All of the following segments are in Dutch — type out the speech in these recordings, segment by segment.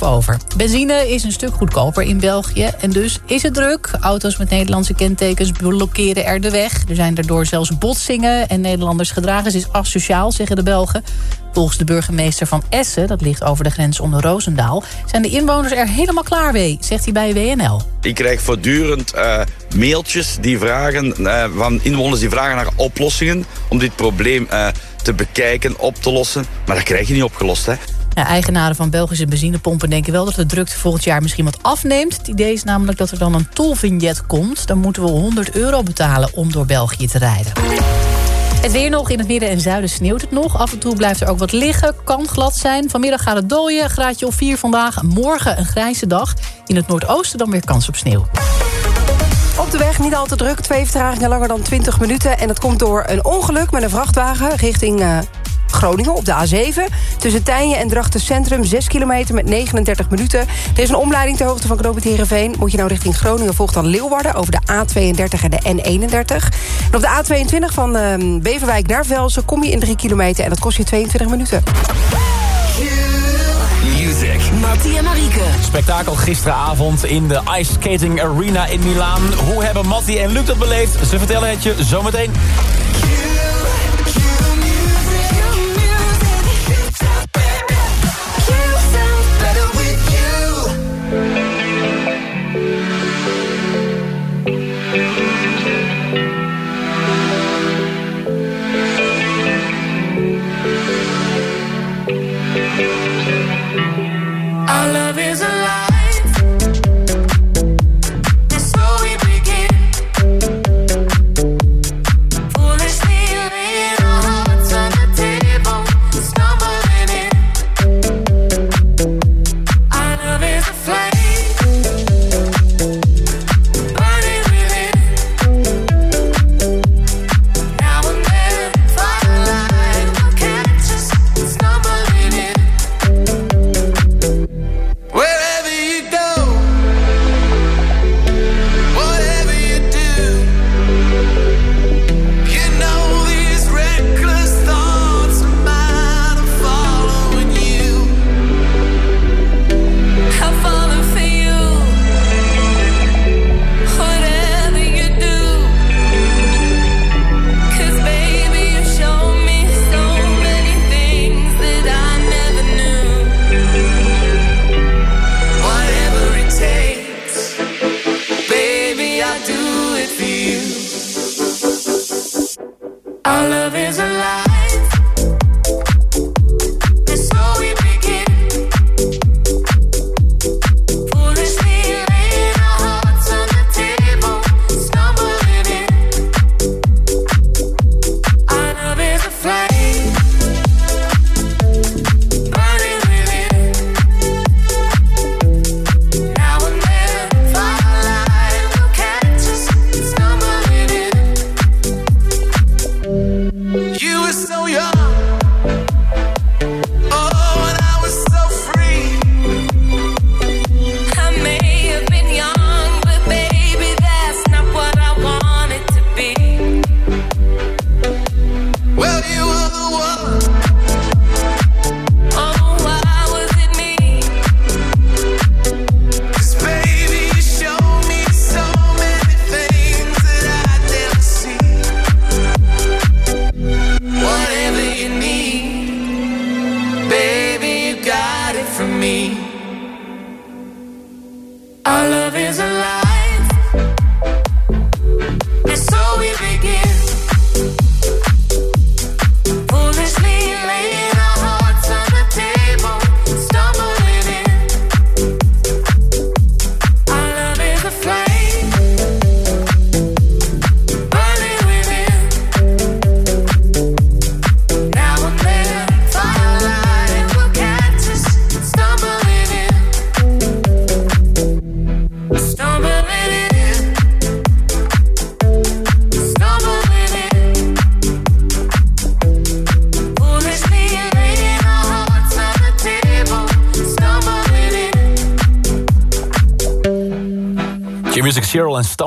Over. Benzine is een stuk goedkoper in België en dus is het druk. Auto's met Nederlandse kentekens blokkeren er de weg. Er zijn daardoor zelfs botsingen en Nederlanders gedragen is asociaal, zeggen de Belgen. Volgens de burgemeester van Essen, dat ligt over de grens onder Roosendaal... zijn de inwoners er helemaal klaar mee, zegt hij bij WNL. Ik krijg voortdurend uh, mailtjes die vragen, uh, van inwoners die vragen naar oplossingen... om dit probleem uh, te bekijken, op te lossen. Maar dat krijg je niet opgelost, hè. Eigenaren van Belgische benzinepompen denken wel dat de drukte volgend jaar misschien wat afneemt. Het idee is namelijk dat er dan een tolvignet komt. Dan moeten we 100 euro betalen om door België te rijden. Het weer nog. In het midden en zuiden sneeuwt het nog. Af en toe blijft er ook wat liggen. Kan glad zijn. Vanmiddag gaat het dooien. Graadje of 4 vandaag. Morgen een grijze dag. In het noordoosten dan weer kans op sneeuw. Op de weg niet al te druk. Twee vertragingen langer dan 20 minuten. En dat komt door een ongeluk met een vrachtwagen richting uh, Groningen op de A7. Tussen Tijnje en Drachten Centrum 6 kilometer met 39 minuten. Er is een omleiding ter hoogte van Knoopend Heerenveen. Moet je nou richting Groningen, volgt dan Leeuwarden... over de A32 en de N31. En op de A22 van uh, Beverwijk naar Velsen kom je in 3 kilometer... en dat kost je 22 minuten. En Marieke. Spektakel gisteravond in de Ice Skating Arena in Milaan. Hoe hebben Mattie en Luc dat beleefd? Ze vertellen het je zometeen.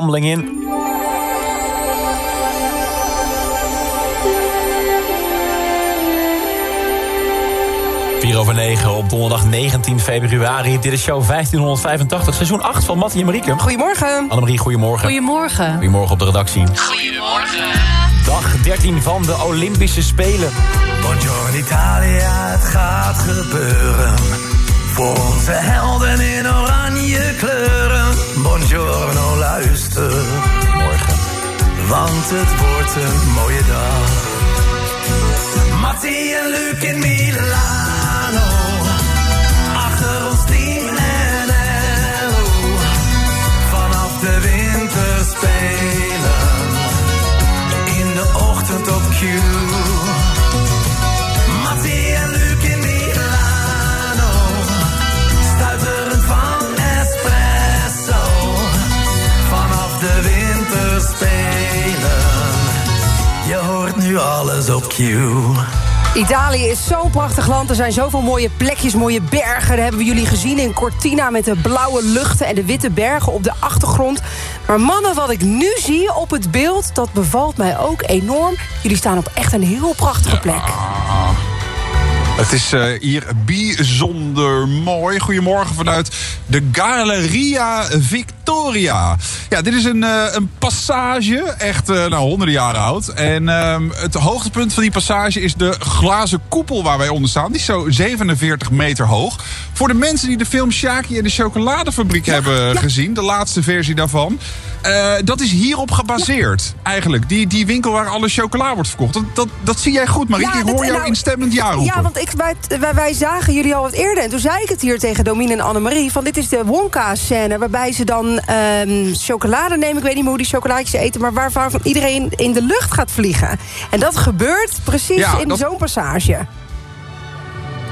Stumbling In. 4 over 9 op donderdag 19 februari. Dit is show 1585, seizoen 8 van Mattie en Marieke. Goedemorgen. Annemarie, goedemorgen. Goedemorgen. Goedemorgen op de redactie. Goedemorgen. Dag 13 van de Olympische Spelen. Buongiorno Italia, het gaat gebeuren. Voor onze helden in oranje kleuren. Buongiorno, luister. Morgen. Want het wordt een mooie dag. Mattie en Luc in Milano. Achter ons team NLO. Vanaf de winterspelen. In de ochtend op Q. Italië is zo'n prachtig land. Er zijn zoveel mooie plekjes, mooie bergen. Dat hebben we jullie gezien in Cortina met de blauwe luchten en de witte bergen op de achtergrond. Maar mannen, wat ik nu zie op het beeld, dat bevalt mij ook enorm. Jullie staan op echt een heel prachtige plek. Het is eh, hier bijzonder mooi. Goedemorgen vanuit de Galleria Victoria. Ja, dit is een, eh, een passage, echt eh, nou, honderden jaren oud. En ehm, het hoogtepunt van die passage is de glazen koepel waar wij onder staan. Die is zo 47 meter hoog. Voor de mensen die de film Shaki en de chocoladefabriek hebben gezien, de laatste versie daarvan. eh, dat is hierop gebaseerd, eigenlijk. Die, die winkel waar alle chocola wordt verkocht. Dat, dat, dat zie jij goed, Marieke. Ik hoor jou nou, instemmend ja roepen. Ja, want ik, wij, wij, wij zagen jullie al wat eerder. En toen zei ik het hier tegen Domine en Annemarie... van dit is de Wonka-scène waarbij ze dan ehm, chocolade nemen. Ik weet niet meer hoe die chocolaatjes eten... maar waarvan iedereen in de lucht gaat vliegen. En dat gebeurt precies Ja, in dat- zo'n passage.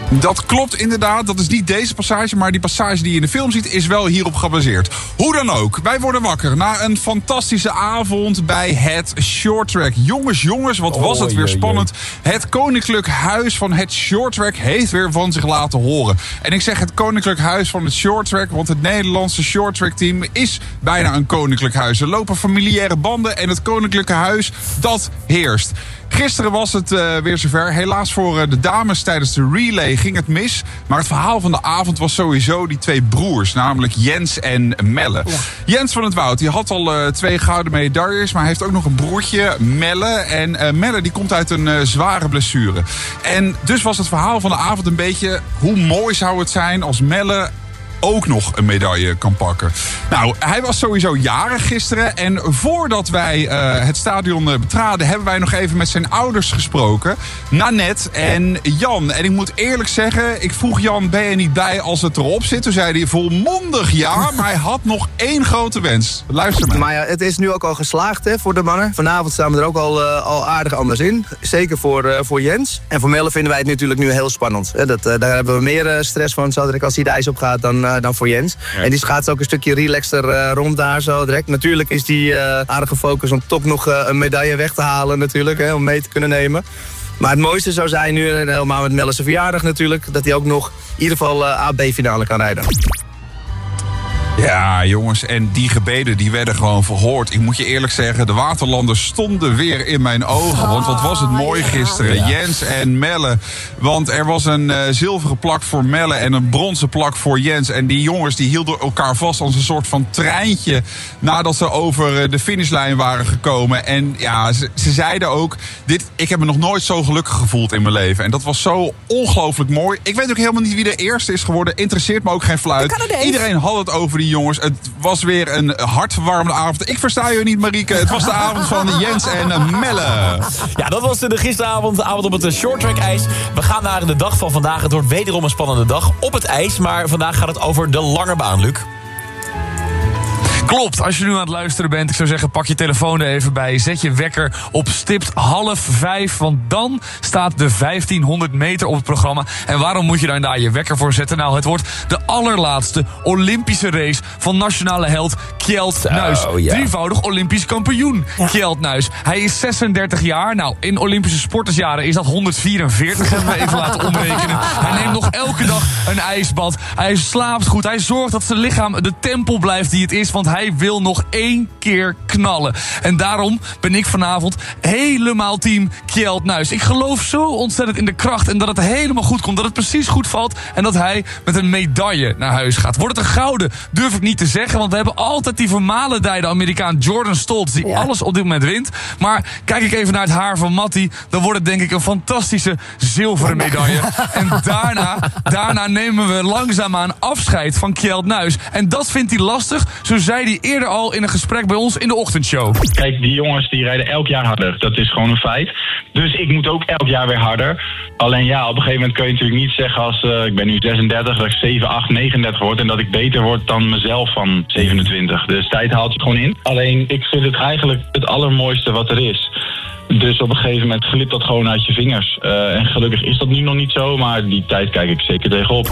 Dat klopt inderdaad. Dat is niet deze passage, maar die passage die je in de film ziet is wel hierop gebaseerd. Hoe dan ook, wij worden wakker na een fantastische avond bij het Short Track. Jongens, jongens, wat was het weer spannend. Het Koninklijk Huis van het Short Track heeft weer van zich laten horen. En ik zeg het Koninklijk Huis van het Short Track, want het Nederlandse Short Track team is bijna een koninklijk huis. Er lopen familiaire banden en het Koninklijke Huis, dat heerst. Gisteren was het eh, weer zover. Helaas voor eh, de dames tijdens de relay ging het mis. Maar het verhaal van de avond was sowieso die twee broers. Namelijk Jens en Melle. Jens van het Woud die had al eh, twee gouden medailles. Maar hij heeft ook nog een broertje, Melle. En Melle die komt uit een zware blessure. En dus was het verhaal van de avond een beetje... hoe mooi zou het zijn als Melle ook nog een medaille kan pakken. Nou, hij was sowieso jarig gisteren. En voordat wij eh, het stadion eh, betraden... hebben wij nog even met zijn ouders gesproken. Nanette en Jan. En ik moet eerlijk zeggen, ik vroeg Jan... ben je niet blij als het erop zit? Toen zei hij volmondig ja, maar hij had nog één grote wens. Luister maar. Maar ja, het is nu ook al geslaagd hè, voor de mannen. Vanavond staan we er ook al, eh, al aardig anders in. Zeker voor, voor Jens. En voor Melle vinden wij het natuurlijk nu heel spannend. Dat, daar hebben we meer stress van zo direct als hij de ijs op gaat dan, dan voor Jens. En die schaats ook een stukje relaxter eh, rond daar zo direct. Natuurlijk is die eh, aardig gefocust om toch nog eh, een medaille weg te halen natuurlijk. Hè, om mee te kunnen nemen. Maar het mooiste zou zijn nu, helemaal met Melle's verjaardag natuurlijk... dat hij ook nog in ieder geval eh, AB-finale kan rijden. Ja, jongens, en die gebeden die werden gewoon verhoord. Ik moet je eerlijk zeggen, de waterlanders stonden weer in mijn ogen. Want wat was het mooi gisteren. Jens en Melle. Want er was een eh, zilveren plak voor Melle en een bronzen plak voor Jens. En die jongens die hielden elkaar vast als een soort van treintje... nadat ze over eh, de finishlijn waren gekomen. En ja, ze, ze zeiden ook... Dit, ik heb me nog nooit zo gelukkig gevoeld in mijn leven. En dat was zo ongelooflijk mooi. Ik weet ook helemaal niet wie de eerste is geworden. Interesseert me ook geen fluit. Iedereen had het over die jongens. Het was weer een hartverwarmende avond. Ik versta je niet, Marieke. Het was de avond van Jens en Melle. Ja, dat was de gisteravond, de avond op het eh, short track ijs. We gaan naar de dag van vandaag. Het wordt wederom een spannende dag op het ijs. Maar vandaag gaat het over de lange baan, Luc. Klopt, als je nu aan het luisteren bent, ik zou zeggen pak je telefoon er even bij. Zet je wekker op stipt half vijf, want dan staat de 1500 meter op het programma. En waarom moet je daar daar je wekker voor zetten? Nou, het wordt de allerlaatste Olympische race van nationale held Kjeld Nuis. ja. Drievoudig Olympisch kampioen Kjeld Nuis. Hij is 36 jaar. Nou, in Olympische sportersjaren is dat 144, hebben we even laten omrekenen. Hij neemt nog elke dag een ijsbad. Hij slaapt goed. Hij zorgt dat zijn lichaam de tempel blijft die het is, want hij hij wil nog één keer knallen. En daarom ben ik vanavond helemaal team Kjeld Nuis. Ik geloof zo ontzettend in de kracht en dat het helemaal goed komt. Dat het precies goed valt en dat hij met een medaille naar huis gaat. Wordt het een gouden? Durf ik niet te zeggen, want we hebben altijd die vermalendijde Amerikaan Jordan Stoltz... die Ja. alles op dit moment wint. Maar kijk ik even naar het haar van Matti... dan wordt het denk ik een fantastische zilveren medaille. En daarna, daarna nemen we langzaamaan afscheid van Kjeld Nuis. En dat vindt hij lastig, zo zei hij eerder al in een gesprek bij ons in de ochtendshow. Kijk, die jongens die rijden elk jaar harder. Dat is gewoon een feit. Dus ik moet ook elk jaar weer harder. Alleen ja, op een gegeven moment kun je natuurlijk niet zeggen als eh, ik ben nu 36, dat ik 7, 8, 39 word en dat ik beter word dan mezelf van 27. Dus tijd haalt je gewoon in. Alleen ik vind het eigenlijk het allermooiste wat er is. Dus op een gegeven moment glipt dat gewoon uit je vingers. Eh, en gelukkig is dat nu nog niet zo, maar die tijd kijk ik zeker tegenop.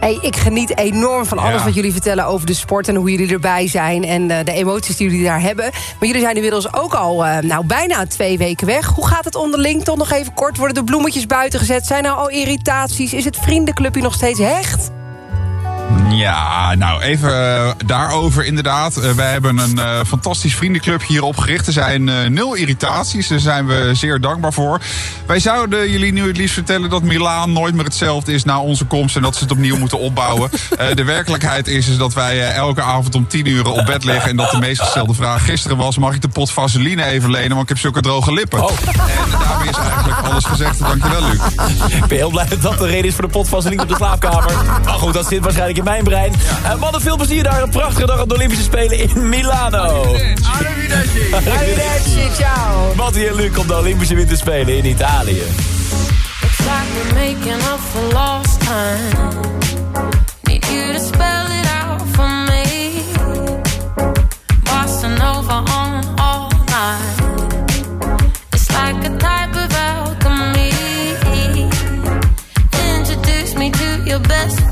Hey, ik geniet enorm van alles Ja. wat jullie vertellen over de sport... en hoe jullie erbij zijn en eh, de emoties die jullie daar hebben. Maar jullie zijn inmiddels ook al eh, nou, bijna twee weken weg. Hoe gaat het onderling? Toch nog even kort. Worden de bloemetjes buiten gezet? Zijn er al irritaties? Is het vriendenclubje nog steeds hecht? Ja, nou even eh, daarover inderdaad. Eh, wij hebben een eh, fantastisch vriendenclub hier opgericht. Er zijn nul irritaties, daar zijn we zeer dankbaar voor. Wij zouden jullie nu het liefst vertellen dat Milaan nooit meer hetzelfde is na onze komst... en dat ze het opnieuw moeten opbouwen. De werkelijkheid is, is dat wij elke avond om 10 uur op bed liggen... en dat de meest gestelde vraag gisteren was... mag ik de pot vaseline even lenen, want ik heb zulke droge lippen. Oh. En daarmee is eigenlijk alles gezegd. Dankjewel, Luc. Ik ben heel blij dat dat de reden is voor de pot van Celine op de slaapkamer. Maar goed, dat zit waarschijnlijk in mijn brein. En mannen, veel plezier daar. Een prachtige dag op de Olympische Spelen in Milano. Arrivederci, ciao. Mattie en Luc op de Olympische Winterspelen in Italië. It's like we're making up for lost time. Need you to spell it out for me. Bossa Nova on all night. It's like a type of alchemy. Introduce me to your best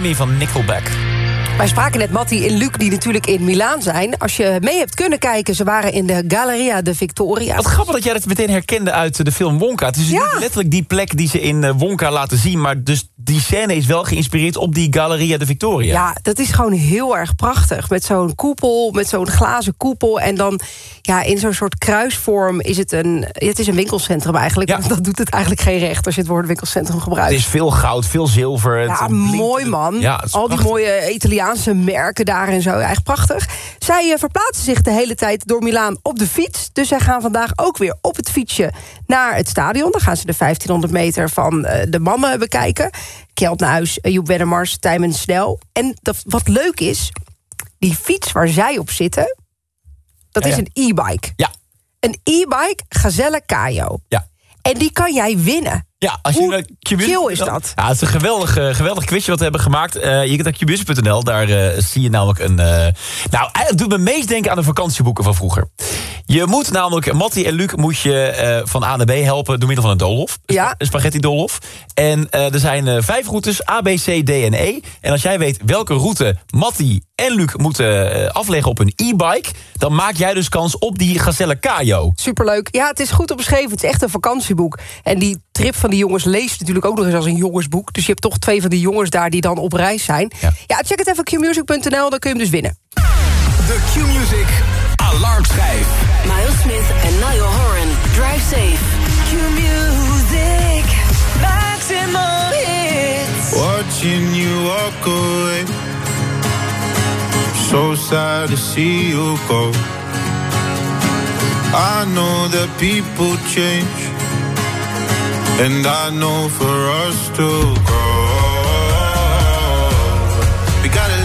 Me van Nickelback. Wij spraken net Matti en Luc, die natuurlijk in Milaan zijn. Als je mee hebt kunnen kijken, ze waren in de Galleria de Victoria. Wat grappig dat jij dat meteen herkende uit de film Wonka. Het is Ja. niet letterlijk die plek die ze in eh, Wonka laten zien... maar dus die scène is wel geïnspireerd op die Galleria de Victoria. Ja, dat is gewoon heel erg prachtig. Met zo'n koepel, met zo'n glazen koepel. En dan ja, in zo'n soort kruisvorm is het een... het is een winkelcentrum eigenlijk. Ja. Dat doet het eigenlijk geen recht als je het woord winkelcentrum gebruikt. Het is veel goud, veel zilver. Ja, mooi man. Ja, Al die mooie Italiaanse merken daar en zo. Echt prachtig. Zij eh, verplaatsen zich de hele tijd door Milaan op de fiets. Dus zij gaan vandaag ook weer op het fietsje naar het stadion. Dan gaan ze de 1500 meter van eh, de mannen bekijken. Kjeld Nuis, eh, Joep Wennemars, Tijmen Snel. En dat, wat leuk is, die fiets waar zij op zitten... dat Ja, is een e-bike. Ja, Een e-bike Gazelle Caio. ja. En die kan jij winnen. Ja, als je Hoe chill is dat? Ja, het is een geweldig, eh, geweldig quizje wat we hebben gemaakt. Eh, je kunt naar qmusic.nl, daar eh, zie je namelijk een... nou, eigenlijk doet me meest denken aan de vakantieboeken van vroeger. Je moet namelijk, Mattie en Luc moet je eh, van A naar B helpen door middel van een doolhof. Een Ja. Een spaghetti doolhof. En eh, er zijn eh, vijf routes, A, B, C, D en E. En als jij weet welke route Mattie en Luc moeten afleggen op een e-bike... dan maak jij dus kans op die Gazelle Kajo. Superleuk. Ja, het is goed opgeschreven. Het is echt een vakantieboek. En die trip van die jongens leest natuurlijk ook nog eens als een jongensboek. Dus je hebt toch twee van die jongens daar die dan op reis zijn. Ja, check het even qmusic.nl, dan kun je hem dus winnen. De Q-Music Alarmschijf. Miles Smith en Niall Horan. Drive safe. Q-music, maximum hits. Watching you walk away. So sad to see you go. I know that people change. And I know for us to grow. We gotta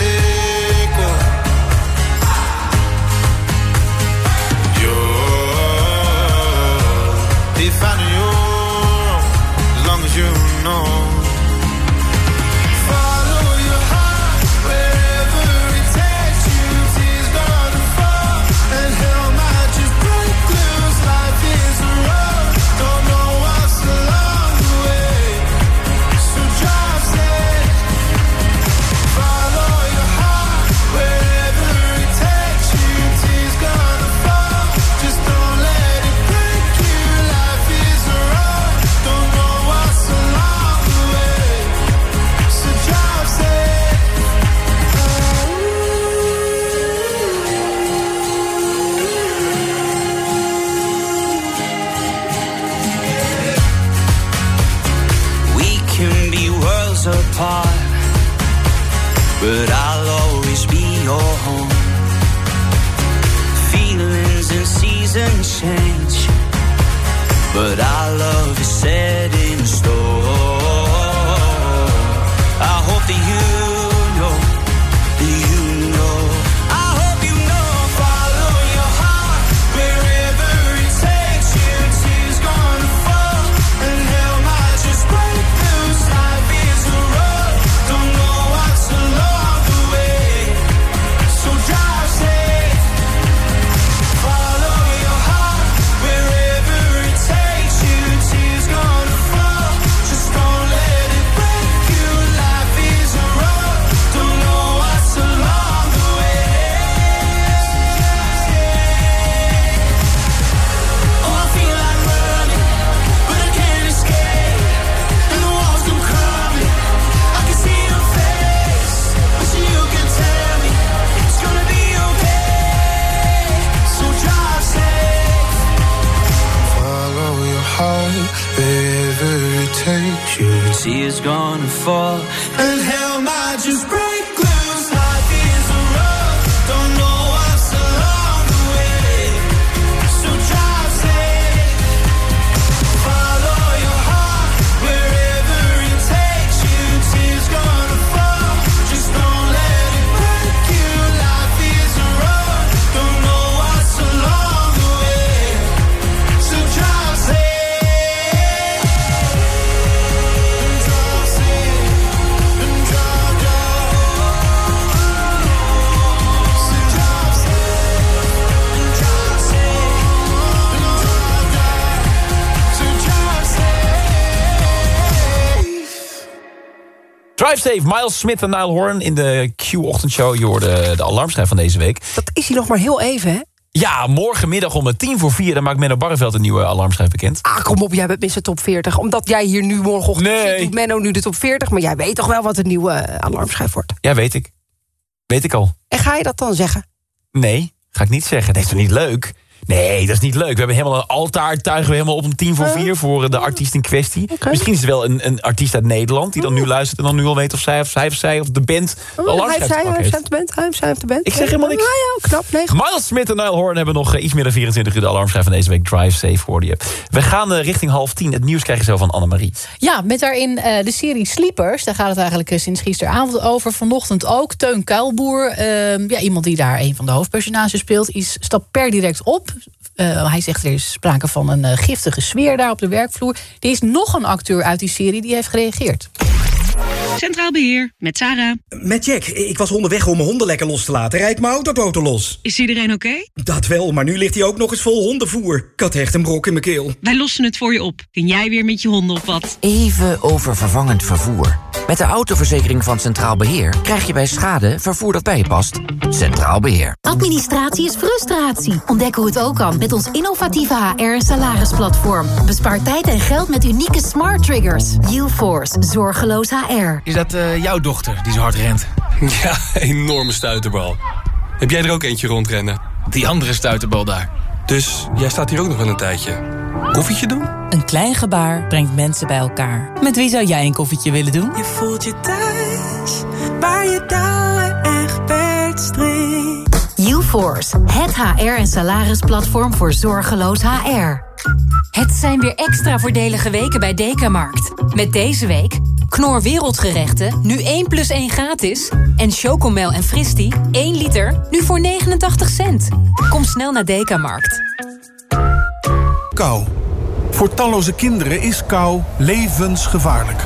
And hell might just break Drive Miles Smith en Niall Horan in de Q-ochtendshow. Je hoorde de alarmschijf van deze week. Dat is hij nog maar heel even, hè? Ja, morgenmiddag om tien voor vier... dan maakt Menno Barreveld een nieuwe alarmschijf bekend. Ah, kom op, jij bent Mr. Top 40. Omdat jij hier nu morgenochtend zit, doet Menno nu de Top 40. Maar jij weet toch wel wat de nieuwe eh, alarmschijf wordt. Ja, weet ik. Weet ik al. En ga je dat dan zeggen? Nee, ga ik niet zeggen. Dat is toch niet leuk? Nee, dat is niet leuk. We hebben helemaal een altaar, tuigen we helemaal op om tien voor vier... voor eh, de artiest in kwestie. Misschien is het wel een, een artiest uit Nederland... die dan nu luistert en dan nu al weet of zij of zij of zij... of de band Oh, hij heeft zij, hij heeft heeft. de band, hij heeft zij op de band. Ik zeg helemaal niks. Ah, ja, knap, nee. Miles Smith en Niall Horan hebben nog eh, iets meer dan 24 uur de alarmschijf van deze week. Drive Safe hoorde je. We gaan eh, richting half tien. Het nieuws krijg je zo van Annemarie. Ja, met daarin eh, de serie Sleepers. Daar gaat het eigenlijk eh, sinds gisteravond over. Vanochtend ook. Teun Kuilboer, eh, ja, iemand die daar een van de hoofdpersonages speelt... is stapt per direct op. Eh, hij zegt er is sprake van een eh, giftige sfeer daar op de werkvloer. Er is nog een acteur uit die serie die heeft gereageerd. Centraal Beheer, met Sarah. Met Jack. Ik was onderweg om mijn honden lekker los te laten. Rijd mijn autoboten los. Is iedereen oké? Dat wel, maar nu ligt hij ook nog eens vol hondenvoer. Ik had echt een brok in mijn keel. Wij lossen het voor je op. Kun jij weer met je honden op wat? Even over vervangend vervoer. Met de autoverzekering van Centraal Beheer krijg je bij schade vervoer dat bij je past. Centraal Beheer. Administratie is frustratie. Ontdek hoe het ook kan met ons innovatieve HR- en salarisplatform. Bespaar tijd en geld met unieke smart triggers. UForce, zorgeloos HR. Is dat eh, jouw dochter die zo hard rent? Ja, enorme stuiterbal. Heb jij er ook eentje rondrennen? Die andere stuiterbal daar. Dus jij staat hier ook nog wel een tijdje. Koffietje doen? Een klein gebaar brengt mensen bij elkaar. Met wie zou jij een koffietje willen doen? Je voelt je thuis, waar je streek. UForce, het HR- en salarisplatform voor zorgeloos HR. Het zijn weer extra voordelige weken bij Dekamarkt. Met deze week Knor Wereldgerechten, nu 1 plus 1 gratis. En Chocomel en Fristi, 1 liter, nu voor 89 cent. Kom snel naar Dekamarkt. Kou. Voor talloze kinderen is kou levensgevaarlijk.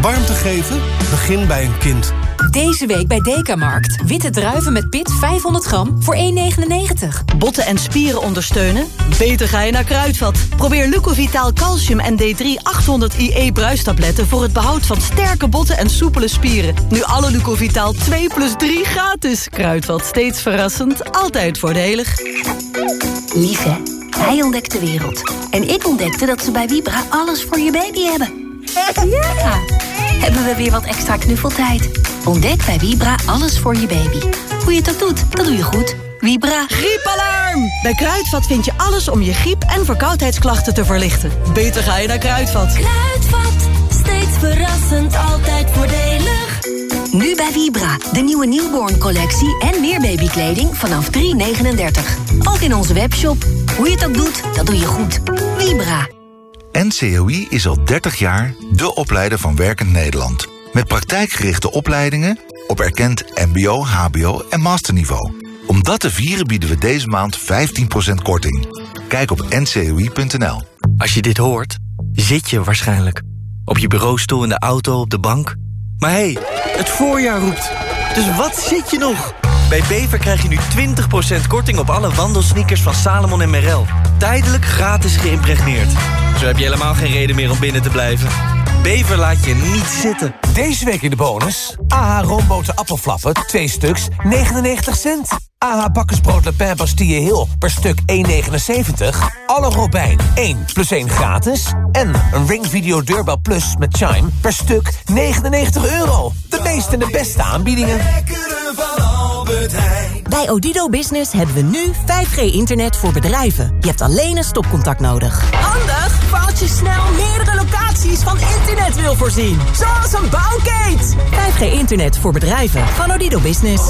Warmte geven? Begin bij een kind. Deze week bij Dekamarkt. Witte druiven met pit 500 gram voor 1,99. Botten en spieren ondersteunen? Beter ga je naar Kruidvat. Probeer Lucovitaal Calcium en D3 800 IE bruistabletten... voor het behoud van sterke botten en soepele spieren. Nu alle Lucovitaal 2 plus 3 gratis. Kruidvat, steeds verrassend, altijd voordelig. Lieve, hij ontdekt de wereld. En ik ontdekte dat ze bij Vibra alles voor je baby hebben. Ja! Hebben we weer wat extra knuffeltijd. Ontdek bij Vibra alles voor je baby. Hoe je het ook doet, dat doe je goed. Vibra. Griepalarm! Bij Kruidvat vind je alles om je griep- en verkoudheidsklachten te verlichten. Beter ga je naar Kruidvat. Kruidvat, steeds verrassend, altijd voordelig. Nu bij Vibra, de nieuwe newborn collectie en meer babykleding vanaf 3,39. Ook in onze webshop. Hoe je het ook doet, dat doe je goed. Vibra. NCOI is al 30 jaar de opleider van Werkend Nederland. Met praktijkgerichte opleidingen op erkend mbo, hbo en masterniveau. Om dat te vieren bieden we deze maand 15% korting. Kijk op ncoi.nl. Als je dit hoort, zit je waarschijnlijk. Op je bureaustoel, in de auto, op de bank. Maar hé, hey, het voorjaar roept. Dus wat zit je nog? Bij Bever krijg je nu 20% korting op alle wandelsneakers van Salomon en Merrell. Tijdelijk gratis geïmpregneerd. Zo heb je helemaal geen reden meer om binnen te blijven. Bever laat je niet zitten. Deze week in de bonus. AH roomboten appelflappen, 2 stuks, 99 cent. AH bakkersbrood Le Pen Bastille Hill per stuk 1,79. Alle Robijn 1 plus 1 gratis. En een Ring Video Deurbel Plus met Chime per stuk 99 euro. De meeste en de beste aanbiedingen. Bij Odido Business hebben we nu 5G-internet voor bedrijven. Je hebt alleen een stopcontact nodig. Handig voor als je snel meerdere locaties van internet wil voorzien. Zoals een bouwkeet. 5G-internet voor bedrijven van Odido Business.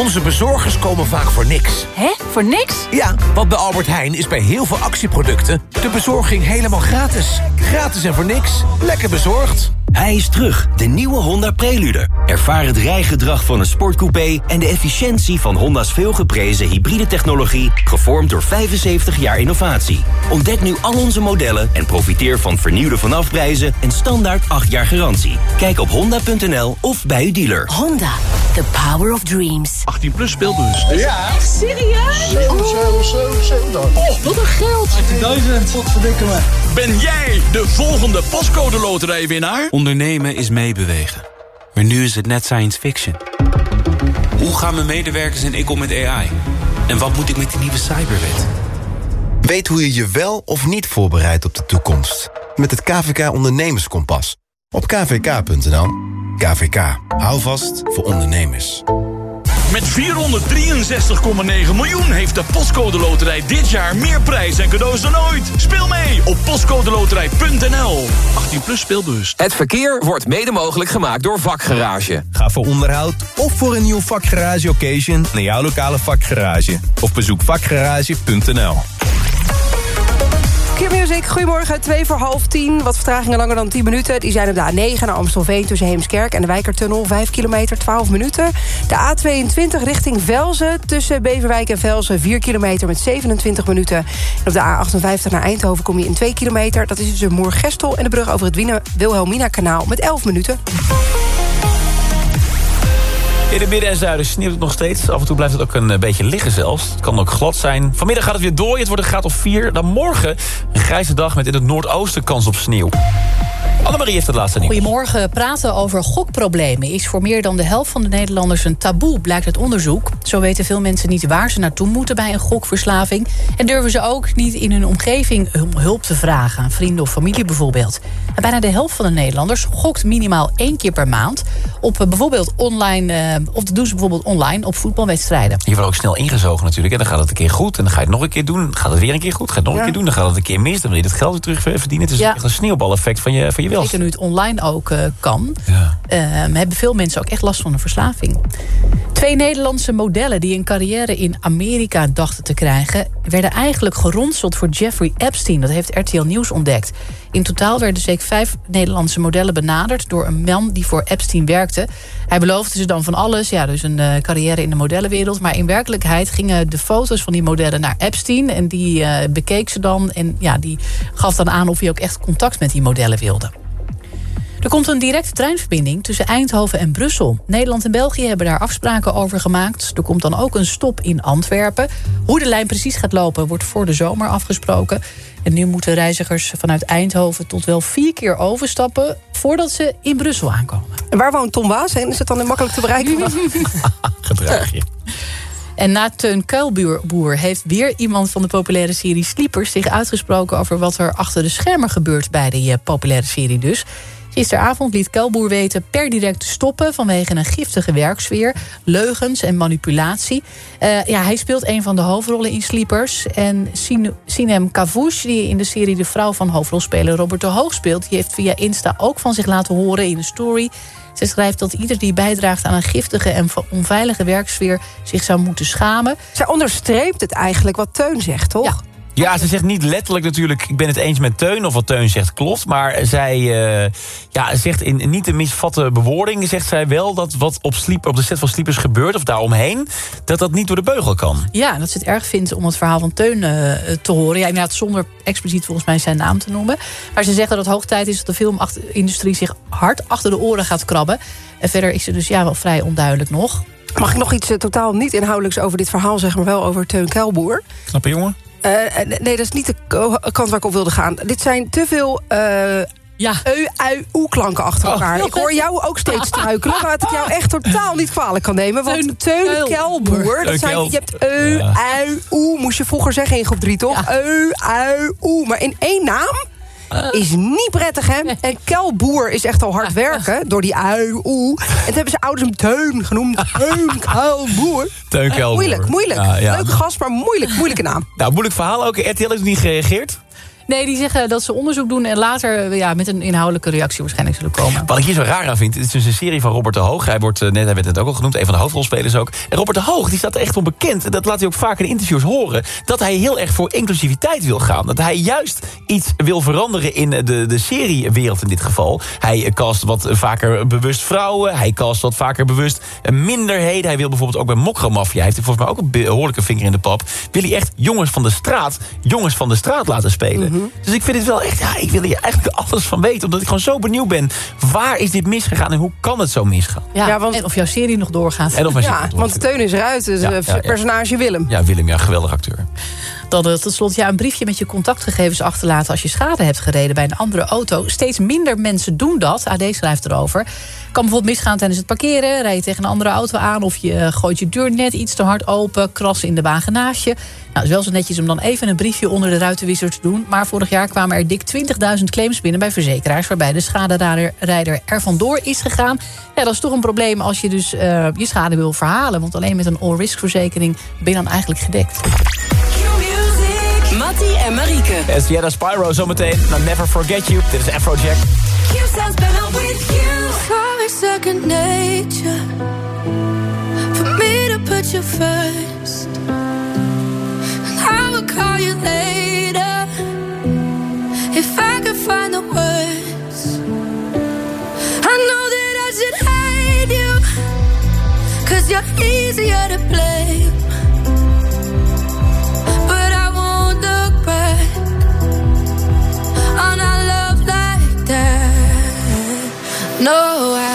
Onze bezorgers komen vaak voor niks. Hè? Voor niks? Ja, want bij Albert Heijn is bij heel veel actieproducten... de bezorging helemaal gratis. Gratis en voor niks. Lekker bezorgd. Hij is terug, de nieuwe Honda Prelude. Ervaar het rijgedrag van een sportcoupé... en de efficiëntie van Honda's veelgeprezen hybride technologie... gevormd door 75 jaar innovatie. Ontdek nu al onze modellen en profiteer van vernieuwde vanafprijzen... en standaard 8 jaar garantie. Kijk op honda.nl of bij uw dealer. Honda, the power of dreams. 18 plus speelbus. Ja. Echt serieus? 7, 7, 7, 7. Oh, wat een geld. 18.000. Wat verdikken me. Ben jij de volgende pascode loterijwinnaar? Ondernemen is meebewegen. Maar nu is het net science fiction. Hoe gaan mijn medewerkers en ik om met AI? En wat moet ik met die nieuwe cyberwet? Weet hoe je je wel of niet voorbereidt op de toekomst. Met het KVK Ondernemerskompas. Op kvk.nl. KVK. Hou vast voor ondernemers. Met 463,9 miljoen heeft de Postcode Loterij dit jaar meer prijs en cadeaus dan ooit. Speel mee op postcodeloterij.nl. 18 plus speelbus. Het verkeer wordt mede mogelijk gemaakt door Vakgarage. Ga voor onderhoud of voor een nieuw vakgarage occasion naar jouw lokale vakgarage. Of bezoek vakgarage.nl. Q-Music, goedemorgen. 2 voor half 10. Wat vertragingen langer dan 10 minuten. Die zijn op de A9 naar Amstelveen tussen Heemskerk en de Wijkertunnel. 5 kilometer, 12 minuten. De A22 richting Velzen tussen Beverwijk en Velzen. 4 kilometer met 27 minuten. En op de A58 naar Eindhoven kom je in 2 kilometer. Dat is tussen Moergestel en de brug over het Wilhelmina-kanaal met 11 minuten. In het midden en zuiden sneeuwt het nog steeds. Af en toe blijft het ook een eh, beetje liggen zelfs. Het kan ook glad zijn. Vanmiddag gaat het weer door. Het wordt een graad of 4. Dan morgen een grijze dag met in het noordoosten kans op sneeuw. Annemarie heeft het laatste nieuws. Goedemorgen. Praten over gokproblemen is voor meer dan de helft van de Nederlanders een taboe, blijkt uit onderzoek. Zo weten veel mensen niet waar ze naartoe moeten bij een gokverslaving. En durven ze ook niet in hun omgeving om hulp te vragen, aan vrienden of familie bijvoorbeeld. En bijna de helft van de Nederlanders gokt minimaal één keer per maand op eh, bijvoorbeeld online, eh, of dat doen ze bijvoorbeeld online op voetbalwedstrijden. Je wordt ook snel ingezogen natuurlijk. En dan gaat het een keer goed. En dan ga je het nog een keer doen. Dan gaat het weer een keer goed. Ga je het nog een keer doen. Dan gaat het een keer mis. Dan wil je het geld weer terug verdienen. Het is Ja. echt een sneeuwbaleffect van je, van je welst. Zeker nu het online ook eh, kan. ehm, hebben veel mensen ook echt last van een verslaving. Twee Nederlandse modellen die een carrière in Amerika dachten te krijgen... werden eigenlijk geronseld voor Jeffrey Epstein. Dat heeft RTL Nieuws ontdekt. In totaal werden zeker vijf Nederlandse modellen benaderd... door een man die voor Epstein werkte. Hij beloofde ze dan van alles. Ja, dus een eh, carrière in de modellenwereld. Maar in werkelijkheid gingen de foto's van die modellen naar Epstein... en die eh, bekeek ze dan. En ja, die gaf dan aan of hij ook echt contact met die modellen wilde. Er komt een directe treinverbinding tussen Eindhoven en Brussel. Nederland en België hebben daar afspraken over gemaakt. Er komt dan ook een stop in Antwerpen. Hoe de lijn precies gaat lopen wordt voor de zomer afgesproken. En nu moeten reizigers vanuit Eindhoven tot wel vier keer overstappen... voordat ze in Brussel aankomen. En waar woont Tom Waas heen? Is het dan makkelijk te bereiken? Gedraag je. En na Teun Kuilboer heeft weer iemand van de populaire serie Sleepers... zich uitgesproken over wat er achter de schermen gebeurt... bij de eh, populaire serie dus. Gisteravond liet Kuilboer weten per direct te stoppen... vanwege een giftige werksfeer, leugens en manipulatie. Eh, ja, hij speelt een van de hoofdrollen in Sleepers. En Sin- Sinem Kavouche, die in de serie de vrouw van hoofdrolspeler Robert de Hoog speelt... die heeft via Insta ook van zich laten horen in een story... Ze schrijft dat ieder die bijdraagt aan een giftige en onveilige werksfeer zich zou moeten schamen. Zij onderstreept het eigenlijk wat Teun zegt, toch? Ja, ze zegt niet letterlijk natuurlijk... ik ben het eens met Teun of wat Teun zegt klopt... maar zij eh, ja, zegt in niet te misvatte bewoording... zegt zij wel dat wat op, sleep, op de set van Sleepers gebeurt... of daaromheen, dat dat niet door de beugel kan. Ja, dat ze het erg vindt om het verhaal van Teun eh, te horen. Ja, inderdaad, zonder expliciet volgens mij zijn naam te noemen. Maar ze zegt dat het hoog tijd is dat de filmindustrie zich hard achter de oren gaat krabben. En verder is ze dus ja wel vrij onduidelijk nog. Mag ik nog iets eh, totaal niet inhoudelijks over dit verhaal zeggen... maar wel over Teun Kuilboer? Knappe jongen? Eh, nee, dat is niet de kant waar ik op wilde gaan. Dit zijn te veel... eh ja. Eu, ui, oe klanken achter elkaar. Ik hoor jou ook steeds struikelen. Maar dat ik jou echt totaal niet kwalijk kan nemen. Want Teun Kelboer. Dat zijn, je hebt eu, ui, oe. Moest je vroeger zeggen in groep 3, toch? Eu, ui, oe. Maar in één naam is niet prettig, hè? En Kelboer is echt al hard werken door die ui, oe. En toen hebben ze ouders hem Teun genoemd. Teun Kelboer. Teun Kelboer. Moeilijk, moeilijk. Ja, ja. Leuke gast, maar moeilijk, moeilijke naam. Nou, moeilijk verhaal ook. RTL heeft niet gereageerd. Nee, die zeggen dat ze onderzoek doen en later eh, ja, met een inhoudelijke reactie waarschijnlijk zullen komen. Wat ik hier zo raar aan vind, het is dus een serie van Robert de Hoog. Hij, wordt, eh, net, hij werd net ook al genoemd, een van de hoofdrolspelers ook. En Robert de Hoog, die staat echt onbekend. En dat laat hij ook vaak in interviews horen. Dat hij heel erg voor inclusiviteit wil gaan. Dat hij juist iets wil veranderen in de, de seriewereld in dit geval. Hij cast wat vaker bewust vrouwen. Hij cast wat vaker bewust minderheden. Hij wil bijvoorbeeld ook bij Mokromafia. Hij heeft volgens mij ook een behoorlijke vinger in de pap. Wil hij echt jongens van de straat, jongens van de straat laten spelen. Dus ik vind het wel echt, ja, ik wil hier eigenlijk alles van weten. Omdat ik gewoon zo benieuwd ben. Waar is dit misgegaan en hoe kan het zo misgaan? Ja, en of jouw serie nog doorgaat. En of Ja, want Teun is eruit. Dus Ja, eh, ja, ja. personage Willem. Ja, Willem, ja, geweldig acteur. Dan eh, tot slot ja, een briefje met je contactgegevens achterlaten... als je schade hebt gereden bij een andere auto. Steeds minder mensen doen dat. AD schrijft erover. Kan bijvoorbeeld misgaan tijdens het parkeren. Rij je tegen een andere auto aan... of je eh, gooit je deur net iets te hard open. Krassen in de wagen naast je. Nou, het is wel zo netjes om dan even een briefje onder de ruitenwisser te doen. Maar vorig jaar kwamen er dik 20.000 claims binnen bij verzekeraars... waarbij de schaderijder er vandoor is gegaan. Ja, dat is toch een probleem als je dus eh, je schade wil verhalen. Want alleen met een all-risk verzekering ben je dan eigenlijk gedekt. Mattie en Marieke. Sienna Spyro zometeen. Nou, Never Forget You. Dit is Afrojack. Q sounds better with you. like second nature for me to put you first. And I would call you later if I could find the words. I know that I should hide you, cause you're easier to blame. But I won't look back on our love like that. No, I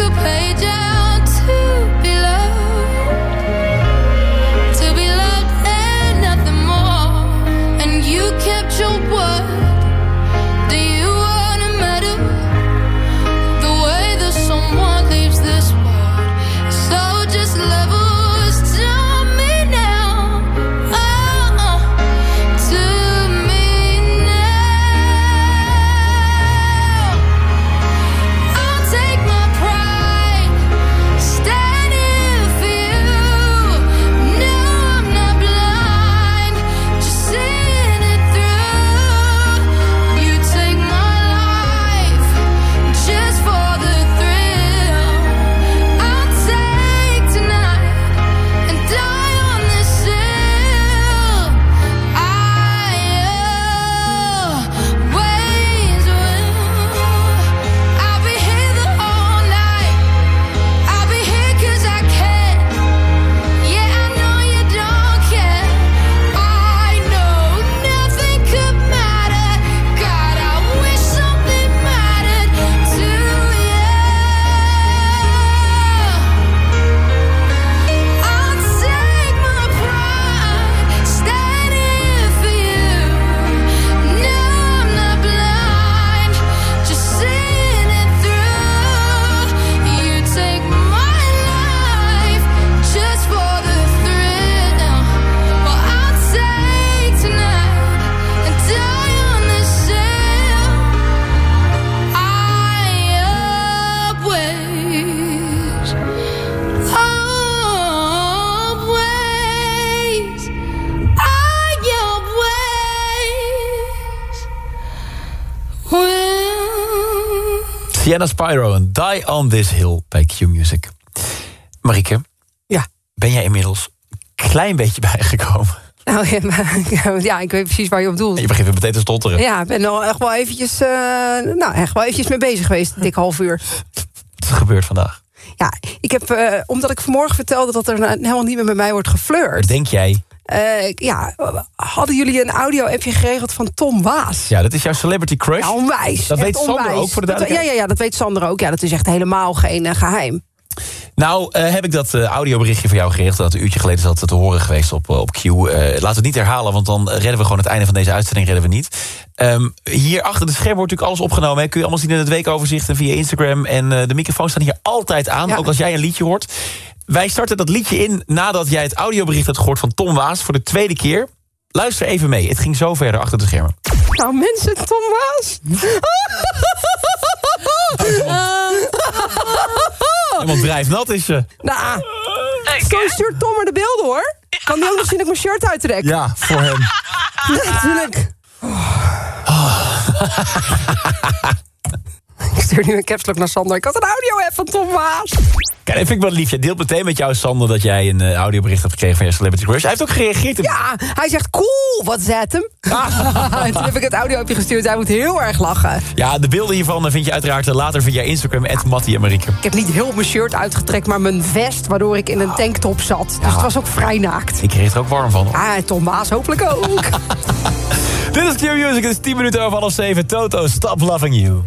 could play Gianna Spyro en Die on This Hill bij Q-Music. Marieke. Ja. Ben jij inmiddels een klein beetje bijgekomen? Nou ja, ja, ik weet precies waar je op doelt. Je begint weer meteen te stotteren. Ja, ik ben er echt wel eventjes, eh, nou, echt wel eventjes mee bezig geweest, een dik half uur. Wat is gebeurd vandaag? Ja, ik heb, eh, omdat ik vanmorgen vertelde dat er nou helemaal niet meer met mij wordt geflirt. Denk jij? Eh, ja, hadden jullie een audio-appje geregeld van Tom Waas? Ja, dat is jouw celebrity crush. Ja, onwijs. Dat weet Sander ook voor de Dat- duidelijkheid. Ja, ja, ja, dat weet Sander ook. Ja, dat is echt helemaal geen eh, geheim. Nou, eh, heb ik dat eh, audioberichtje voor jou geregeld... dat een uurtje geleden is dat te horen geweest op, op Q. Eh, laten we het niet herhalen, want dan redden we gewoon het einde van deze uitzending redden we niet. Ehm, hier achter de scherm wordt natuurlijk alles opgenomen. Hè. Kun je allemaal zien in het weekoverzicht en via Instagram. En de microfoons staan hier altijd aan, ook als jij een liedje hoort. Wij starten dat liedje in nadat jij het audiobericht hebt gehoord van Tom Waas... voor de tweede keer. Luister even mee, het ging zo verder achter de schermen. Nou, mensen, Tom Waas. Helemaal drijfnat is ze. Nou, zo stuurt Tom maar de beelden, hoor. Kan die ook dat ik mijn shirt uittrek? Ja, voor hem. Natuurlijk. Ik stuur nu een capslock naar Sander. Ik had een audio-app van Tom Waas. Kijk, dat vind ik wel lief. Jij deelt meteen met jou, Sander, dat jij een eh, audiobericht hebt gekregen van je Celebrity Crush. Hij heeft ook gereageerd. op- Ja, hij zegt cool, wat zet hem. en toen heb ik het audio-appje gestuurd. Hij moet heel erg lachen. Ja, de beelden hiervan eh, vind je uiteraard eh, later via Instagram, Mattie en Marieke. Ik heb niet heel mijn shirt uitgetrekt, maar mijn vest... waardoor ik in een tanktop zat. Dus het was ook vrij naakt. Ik kreeg er ook warm van. hoor. Ah, Tom Waas hopelijk ook. Dit is Q-Music, het is 10 minuten over half 7. Toto, stop loving you.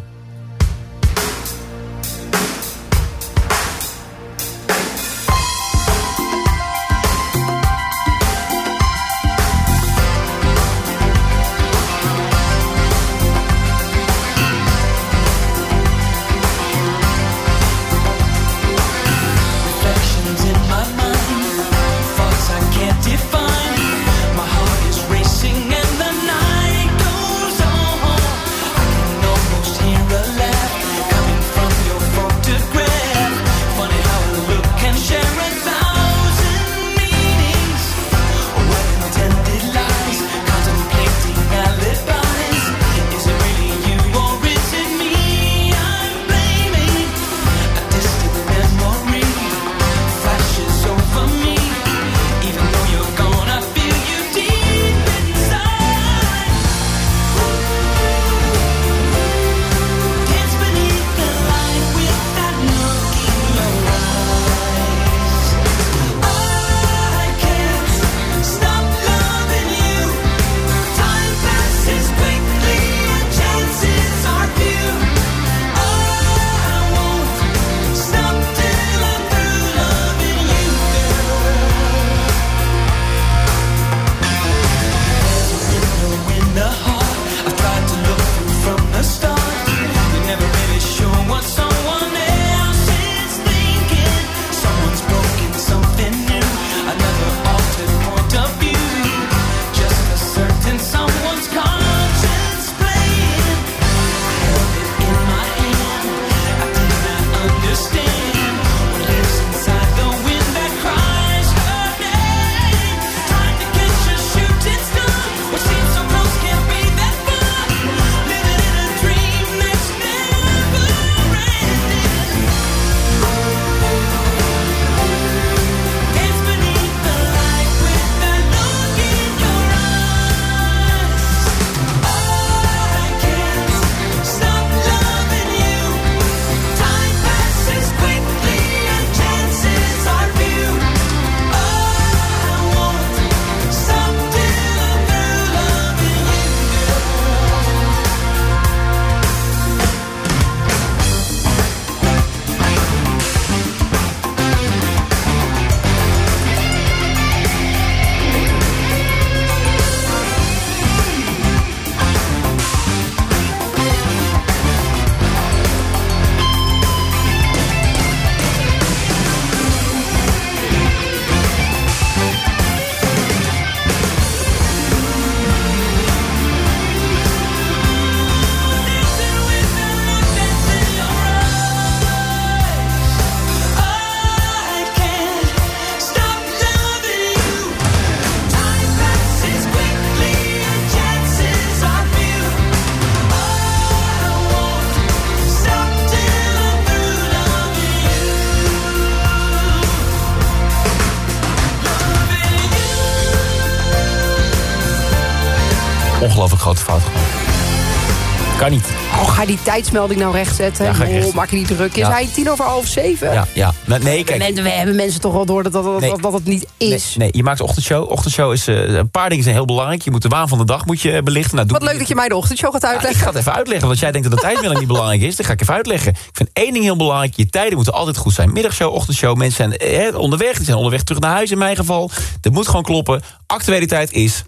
die tijdsmelding nou rechtzetten? Ja, oh, maak je niet druk. Is hij tien over half zeven? Ja, ja. Maar nee, kijk. We, we, hebben mensen toch wel door dat, dat, dat, dat, het niet is. Nee, je maakt ochtendshow. Ochtendshow is... Eh, een paar dingen zijn heel belangrijk. Je moet de waan van de dag moet je belichten. Nou, doe Wat leuk dat je mij de ochtendshow gaat uitleggen. Ik ga het even uitleggen, want jij denkt dat de tijdsmelding niet belangrijk is. Dat ga ik even uitleggen. Ik vind één ding heel belangrijk. Je tijden moeten altijd goed zijn. Middagshow, ochtendshow. Mensen zijn eh, onderweg. Die zijn onderweg terug naar huis in mijn geval. Dat moet gewoon kloppen. Actualiteit is...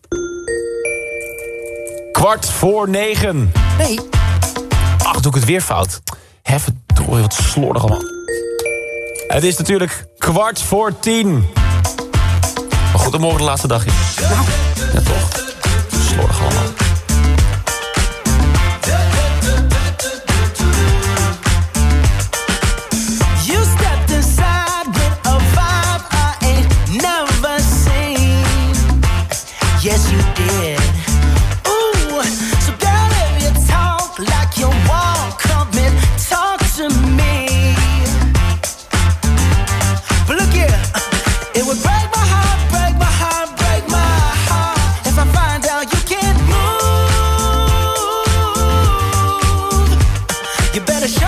Kwart voor negen. Nee. Ach, doe ik het weer fout. Hefverdorie, wat slordig allemaal. Het is natuurlijk kwart voor tien. Maar goed, morgen de laatste dagje. Ja, toch. Slordig allemaal. You better shut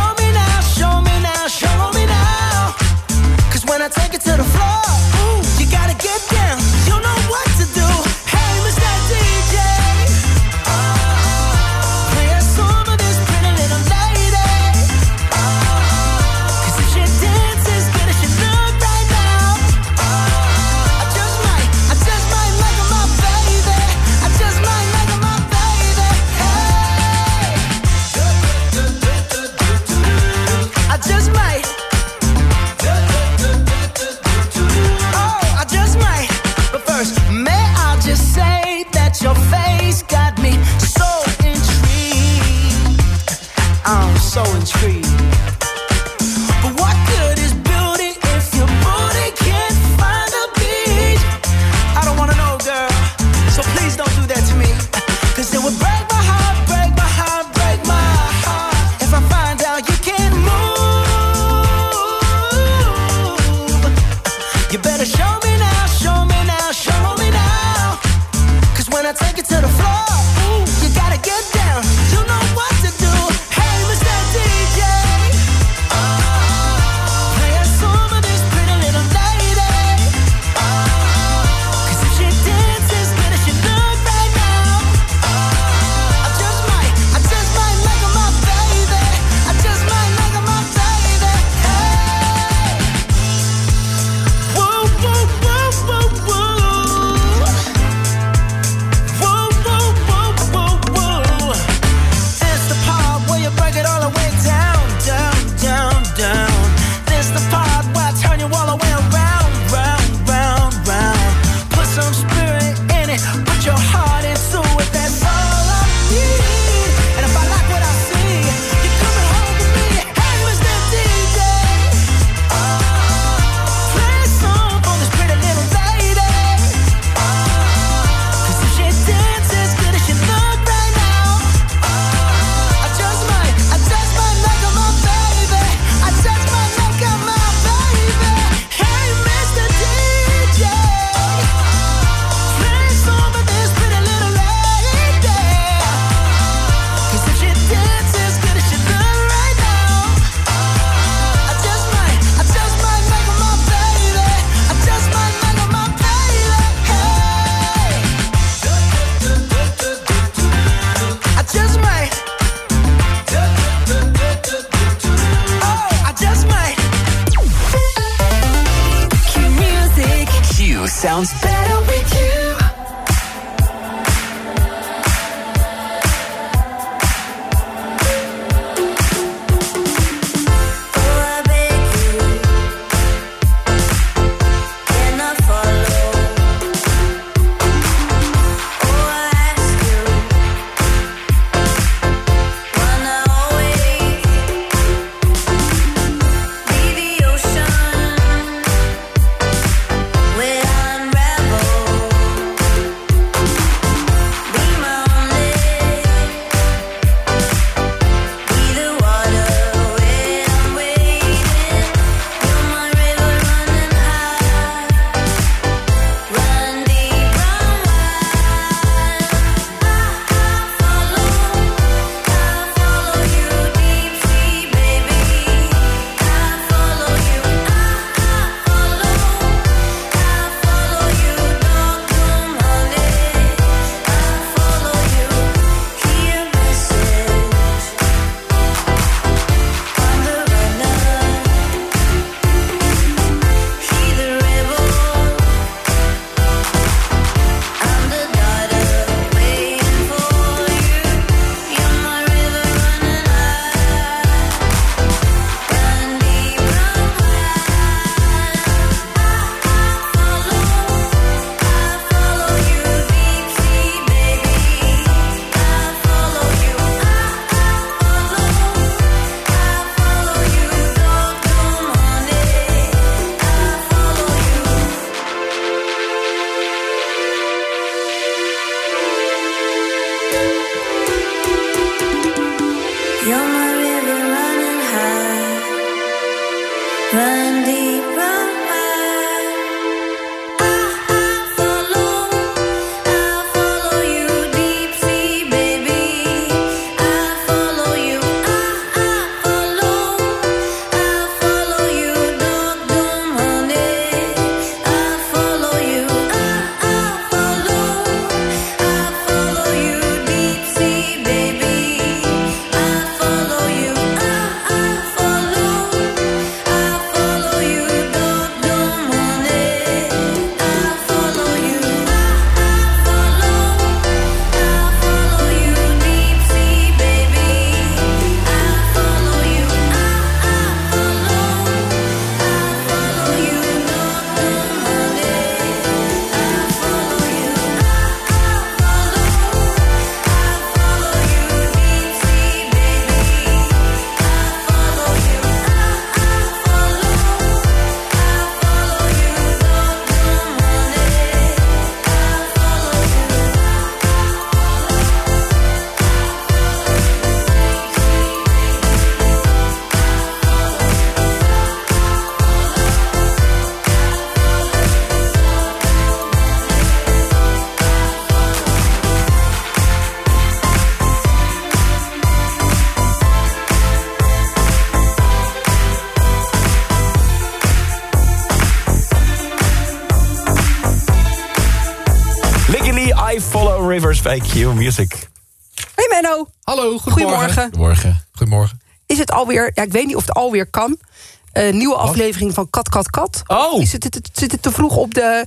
bij Q Music. Hey Menno. Hallo, Goedemorgen. Goedemorgen. Goedemorgen. Is het alweer, ja, ik weet niet of het alweer kan... Een nieuwe aflevering van Kat, Kat, Kat. Oh. Is het, het, zit het te vroeg op de...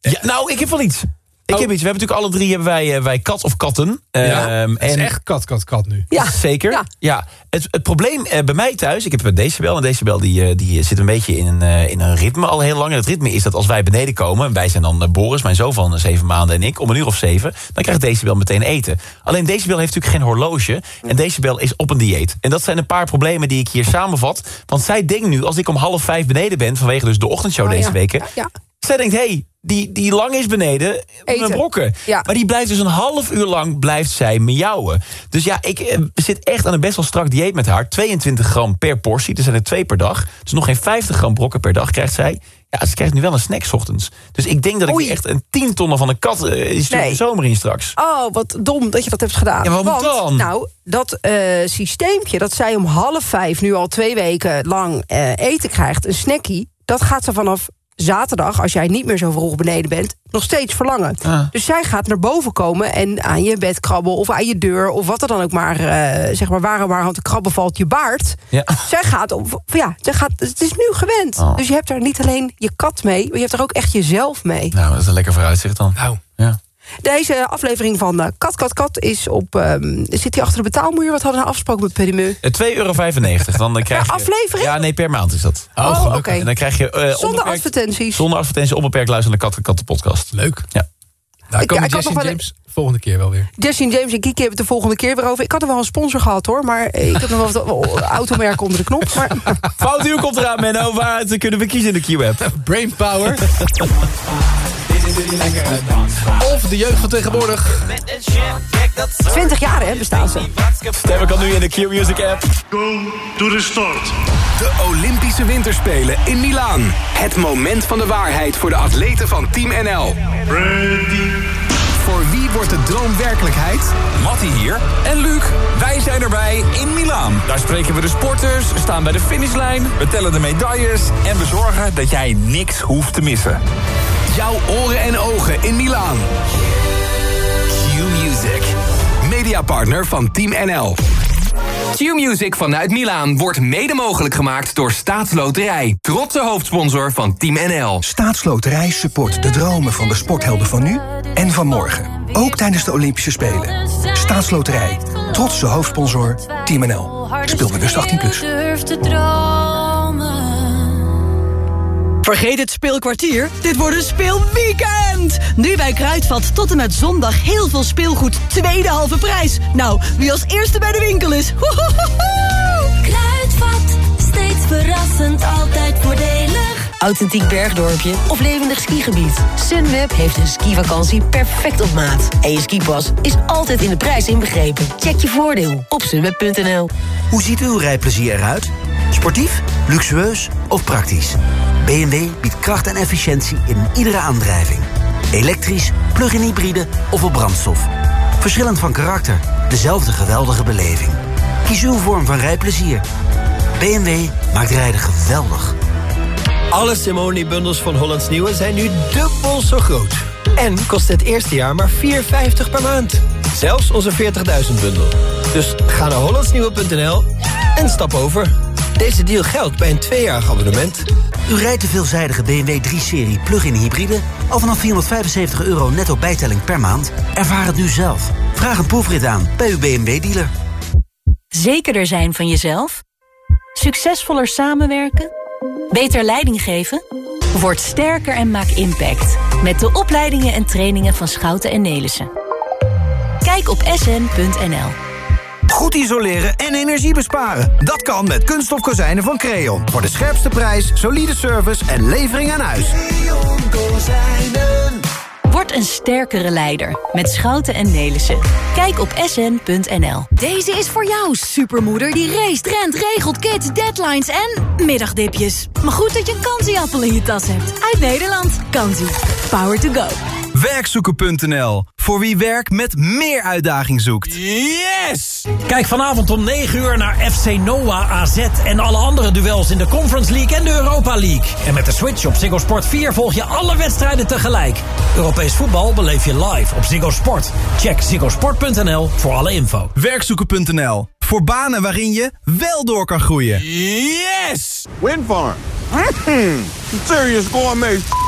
Ja, nou, ik heb wel iets. Ik Oh. heb iets. We hebben natuurlijk alle drie hebben wij, eh, wij kat of katten. Ja, Ehm, het is echt kat, kat, kat nu. Ja. Zeker. Ja. Het, het probleem eh, bij mij thuis, ik heb een Decibel. En Decibel die, eh, die zit een beetje in een, in een ritme al heel lang. En het ritme is dat als wij beneden komen... en wij zijn dan Boris, mijn zoon van zeven maanden en ik... om een uur of zeven, dan krijgt Decibel meteen eten. Alleen Decibel heeft natuurlijk geen horloge. En Decibel is op een dieet. En dat zijn een paar problemen die ik hier samenvat. Want zij denkt nu, als ik om half vijf beneden ben... vanwege dus de ochtendshow Oh, deze ja. weken... Zij denkt, hé, hey, die, die lang is beneden, Eten. brokken. Ja. Maar die blijft dus een half uur lang blijft zij miauwen. Dus ja, ik eh, zit echt aan een best wel strak dieet met haar. 22 gram per portie, er zijn er twee per dag. Dus nog geen 50 gram brokken per dag krijgt zij. Ja, ze krijgt nu wel een snack 's ochtends. Dus ik denk dat ik Oei. echt een tientonner van een kat uh, die stuurt Nee. de zomer in straks. Oh, wat dom dat je dat hebt gedaan. Ja, waarom Want, dan? Nou, dat eh, systeempje dat zij om half vijf... nu al twee weken lang eh, eten krijgt, een snackie... dat gaat ze vanaf zaterdag, als jij niet meer zo vroeg beneden bent... nog steeds verlangen. Ah. Dus zij gaat naar boven komen en aan je bed krabben... of aan je deur, of wat er dan ook maar... eh, zeg maar waar en waar aan te krabben valt, je baard. Ja. Zij gaat, op, ja, zij gaat, het is nu gewend. Oh. Dus je hebt er niet alleen je kat mee... maar je hebt er ook echt jezelf mee. Nou, dat is een lekker vooruitzicht dan. Nou, Ja. Deze aflevering van eh, Kat Kat Kat is op... ehm, zit hij achter de betaalmuur? Wat hadden we nou afgesproken met Perimeu? Eh, 2,95 euro. Dan eh, krijg je... aflevering? Ja, nee, per maand is dat. Oh, gelukkig. oké. En dan krijg je... eh, Zonder onbeperkt- advertenties. Zonder advertentie, onbeperkt luisteren naar de Kat, Kat, de podcast. leuk. Ja. Daar Ik- komen had Jesse nog en wel James volgende keer wel weer. Jesse en James en Kiki hebben het de volgende keer weer over. Ik had er wel een sponsor gehad hoor, maar ik heb nog wel wat automerken onder de knop. Maar Fout uur komt eraan, Menno. Waar te kunnen we kiezen in de Q-app? Brainpower. of de jeugd van tegenwoordig. 20 jaar hè, bestaan ze. Stemmen kan nu in de Q-Music app. Go to the start. De Olympische Winterspelen in Milaan. Het moment van de waarheid voor de atleten van Team NL. Ready. Voor wie wordt de droom werkelijkheid? Mattie hier. En Luc, wij zijn erbij in Milaan. Daar spreken we de sporters, staan bij de finishlijn, we tellen de medailles... en we zorgen dat jij niks hoeft te missen. Jouw oren en ogen in Milaan. Q-Music. Mediapartner van Team NL. Q-Music vanuit Milaan wordt mede mogelijk gemaakt door Staatsloterij. Trotse hoofdsponsor van Team NL. Staatsloterij support de dromen van de sporthelden van nu en van morgen. Ook tijdens de Olympische Spelen. Staatsloterij. Trotse hoofdsponsor Team NL. Speel bewust 18+. Plus. Vergeet het speelkwartier, dit wordt een speelweekend! Nu bij Kruidvat tot en met zondag heel veel speelgoed, tweede halve prijs. Nou, wie als eerste bij de winkel is, hohohoho! Kruidvat, steeds verrassend, altijd voordelig. Authentiek bergdorpje of levendig skigebied. Sunweb heeft een skivakantie perfect op maat. En je skipas is altijd in de prijs inbegrepen. Check je voordeel op sunweb.nl. Hoe ziet uw rijplezier eruit? Sportief, luxueus of praktisch? BMW biedt kracht en efficiëntie in iedere aandrijving. Elektrisch, plug-in hybride of op brandstof. Verschillend van karakter, dezelfde geweldige beleving. Kies uw vorm van rijplezier. BMW maakt rijden geweldig. Alle Simone-bundels van Hollands Nieuwe zijn nu dubbel zo groot. En kost het eerste jaar maar 4,50 per maand. Zelfs onze 40.000-bundel. Dus ga naar hollandsnieuwe.nl en stap over. Deze deal geldt bij een tweejarig abonnement. U rijdt de veelzijdige BMW 3-serie plug-in hybride... al vanaf 475 euro netto bijtelling per maand? Ervaar het nu zelf. Vraag een proefrit aan bij uw BMW-dealer. Zekerder zijn van jezelf? Succesvoller samenwerken? Beter leiding geven? Word sterker en maak impact. Met de opleidingen en trainingen van Schouten en Nelissen. Kijk op sn.nl. Goed isoleren en energie besparen. Dat kan met kunststof kozijnen van Creon. Voor de scherpste prijs, solide service en levering aan huis. Word een sterkere leider met Schouten en Nelissen. Kijk op sn.nl. Deze is voor jou, supermoeder die race, rent, regelt, kids, deadlines en middagdipjes. Maar goed dat je een kansieappel in je tas hebt. Uit Nederland. Kansie. Power to go. Werkzoeken.nl Voor wie werk met meer uitdaging zoekt. Yes! Kijk vanavond om 9 uur naar FC Noah AZ en alle andere duels in de Conference League en de Europa League. En met de Switch op Ziggo Sport 4 volg je alle wedstrijden tegelijk. Europees voetbal beleef je live op Ziggo Sport. Check ziggosport.nl voor alle info. Werkzoeken.nl. Voor banen waarin je wel door kan groeien. Yes! Windfarm. Mm, serious gourmet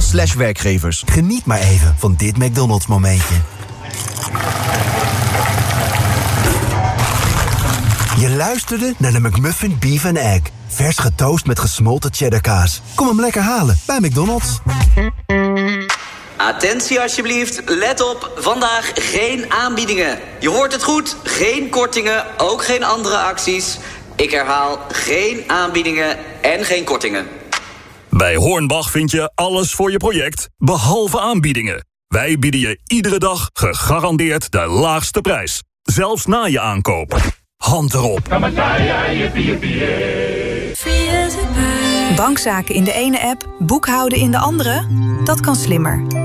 slash werkgevers. Geniet maar even van dit McDonald's momentje. Je luisterde naar de McMuffin Beef and Egg. Vers getoast met gesmolten cheddarkaas. Kom hem lekker halen bij McDonald's. Attentie alsjeblieft, let op, vandaag geen aanbiedingen. Je hoort het goed, geen kortingen, ook geen andere acties. Ik herhaal, geen aanbiedingen en geen kortingen. Bij Hornbach vind je alles voor je project, behalve aanbiedingen. Wij bieden je iedere dag gegarandeerd de laagste prijs. Zelfs na je aankoop. Hand erop. Bankzaken in de ene app, boekhouden in de andere? Dat kan slimmer.